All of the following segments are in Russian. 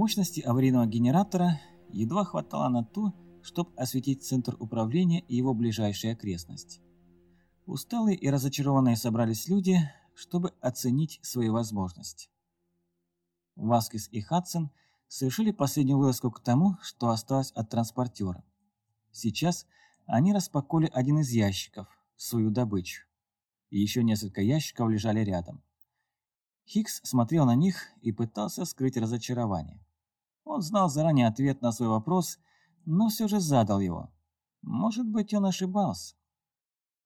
Мощности аварийного генератора едва хватало на то, чтобы осветить центр управления и его ближайшие окрестности. Усталые и разочарованные собрались люди, чтобы оценить свои возможности. Васкис и Хадсон совершили последнюю вылазку к тому, что осталось от транспортера. Сейчас они распаковали один из ящиков, свою добычу. И еще несколько ящиков лежали рядом. Хикс смотрел на них и пытался скрыть разочарование. Он знал заранее ответ на свой вопрос, но все же задал его. Может быть, он ошибался.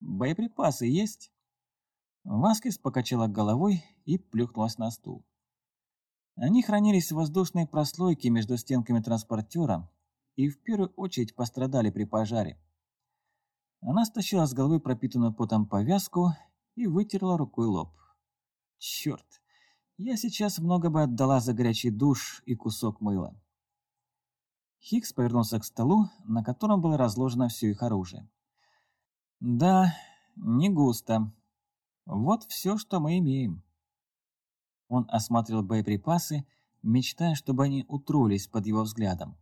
«Боеприпасы есть?» Васкис покачала головой и плюхнулась на стул. Они хранились в воздушной прослойке между стенками транспортера и в первую очередь пострадали при пожаре. Она стащила с головы пропитанную потом повязку и вытерла рукой лоб. Черт, я сейчас много бы отдала за горячий душ и кусок мыла. Хикс повернулся к столу, на котором было разложено все их оружие. Да, не густо. Вот все, что мы имеем. Он осматривал боеприпасы, мечтая, чтобы они утроились под его взглядом.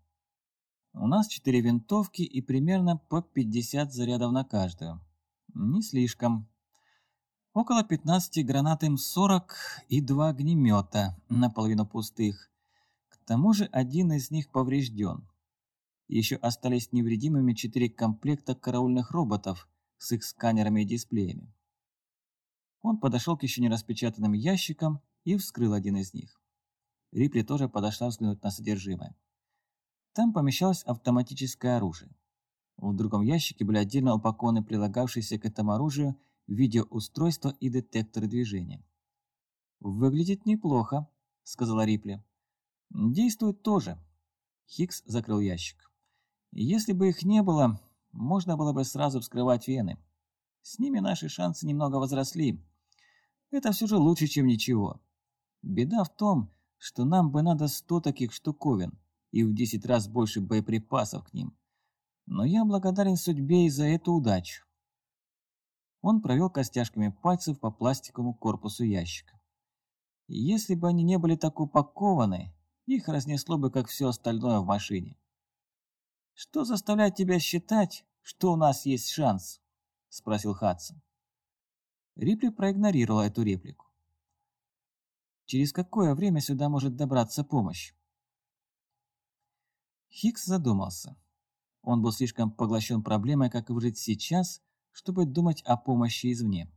У нас четыре винтовки и примерно по 50 зарядов на каждую. Не слишком. Около 15 гранат М-40 и два огнемета, наполовину пустых. К тому же один из них поврежден. Еще остались невредимыми четыре комплекта караульных роботов с их сканерами и дисплеями. Он подошел к еще не распечатанным ящикам и вскрыл один из них. Рипли тоже подошла взглянуть на содержимое. Там помещалось автоматическое оружие. В другом ящике были отдельно упакованы прилагавшиеся к этому оружию видеоустройства и детекторы движения. «Выглядит неплохо», — сказала Рипли. «Действует тоже». Хикс закрыл ящик. «Если бы их не было, можно было бы сразу вскрывать вены. С ними наши шансы немного возросли. Это все же лучше, чем ничего. Беда в том, что нам бы надо сто таких штуковин и в десять раз больше боеприпасов к ним. Но я благодарен судьбе и за эту удачу. Он провел костяшками пальцев по пластиковому корпусу ящика. Если бы они не были так упакованы, их разнесло бы, как все остальное в машине. «Что заставляет тебя считать, что у нас есть шанс?» – спросил Хадсон. Рипли проигнорировала эту реплику. «Через какое время сюда может добраться помощь?» Хикс задумался. Он был слишком поглощен проблемой, как выжить сейчас, чтобы думать о помощи извне.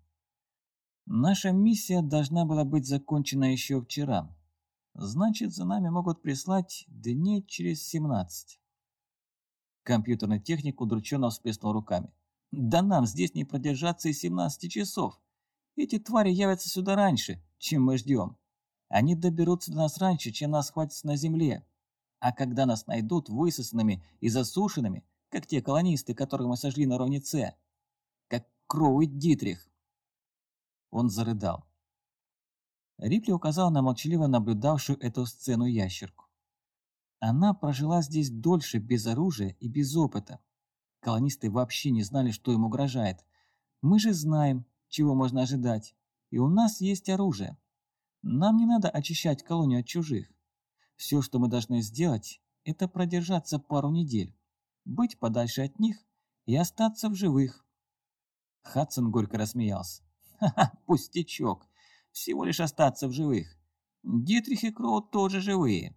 Наша миссия должна была быть закончена еще вчера. Значит, за нами могут прислать дней через 17. Компьютерный техник удрученно всплеснул руками. Да нам здесь не продержаться и 17 часов. Эти твари явятся сюда раньше, чем мы ждем. Они доберутся до нас раньше, чем нас хватит на земле. А когда нас найдут высосанными и засушенными, как те колонисты, которых мы сожгли на ровне С, как Кроуи Дитрих. Он зарыдал. Рипли указал на молчаливо наблюдавшую эту сцену ящерку. Она прожила здесь дольше без оружия и без опыта. Колонисты вообще не знали, что им угрожает. Мы же знаем, чего можно ожидать, и у нас есть оружие. Нам не надо очищать колонию от чужих. Все, что мы должны сделать, это продержаться пару недель, быть подальше от них и остаться в живых. Хадсон горько рассмеялся. «Ха-ха, пустячок. Всего лишь остаться в живых. Дитрих и Кроу тоже живые».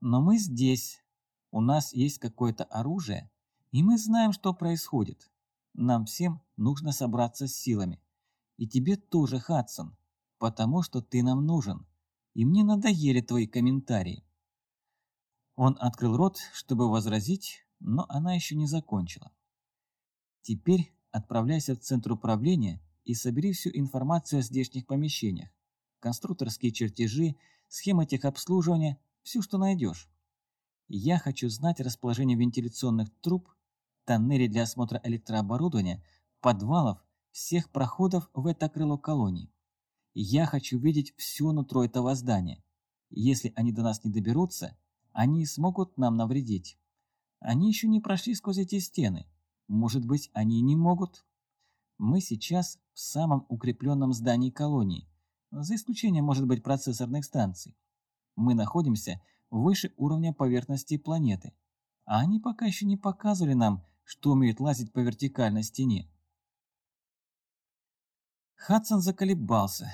«Но мы здесь. У нас есть какое-то оружие, и мы знаем, что происходит. Нам всем нужно собраться с силами. И тебе тоже, Хадсон, потому что ты нам нужен и мне надоели твои комментарии». Он открыл рот, чтобы возразить, но она еще не закончила. «Теперь отправляйся в центр управления и собери всю информацию о здешних помещениях, конструкторские чертежи, схемы техобслуживания, все, что найдешь. Я хочу знать расположение вентиляционных труб, тоннелей для осмотра электрооборудования, подвалов, всех проходов в это крыло колонии. Я хочу видеть все нутро этого здания. Если они до нас не доберутся, они смогут нам навредить. Они еще не прошли сквозь эти стены. Может быть, они не могут. Мы сейчас в самом укрепленном здании колонии, за исключением, может быть, процессорных станций. Мы находимся выше уровня поверхности планеты, а они пока еще не показывали нам, что умеют лазить по вертикальной стене. Хадсон заколебался,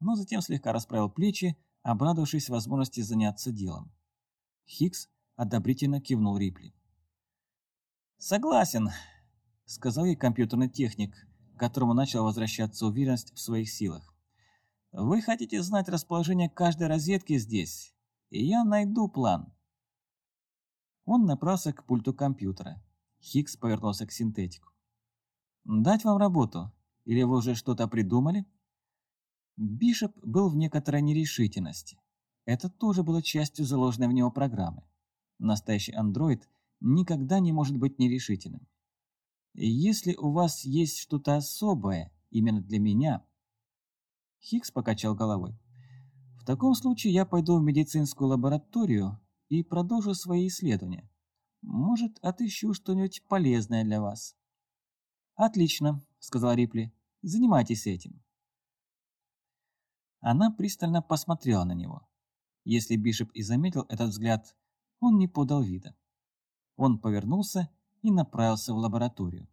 но затем слегка расправил плечи, обрадовавшись возможности заняться делом. Хикс одобрительно кивнул Рипли. «Согласен», — сказал ей компьютерный техник, которому начала возвращаться уверенность в своих силах. «Вы хотите знать расположение каждой розетки здесь, и я найду план». Он направился к пульту компьютера. Хикс повернулся к синтетику. «Дать вам работу? Или вы уже что-то придумали?» Бишоп был в некоторой нерешительности. Это тоже было частью заложенной в него программы. Настоящий андроид никогда не может быть нерешительным. Если у вас есть что-то особое именно для меня... Хикс покачал головой. В таком случае я пойду в медицинскую лабораторию и продолжу свои исследования. Может, отыщу что-нибудь полезное для вас. Отлично, сказал Рипли. Занимайтесь этим. Она пристально посмотрела на него. Если Бишоп и заметил этот взгляд, он не подал вида. Он повернулся и направился в лабораторию.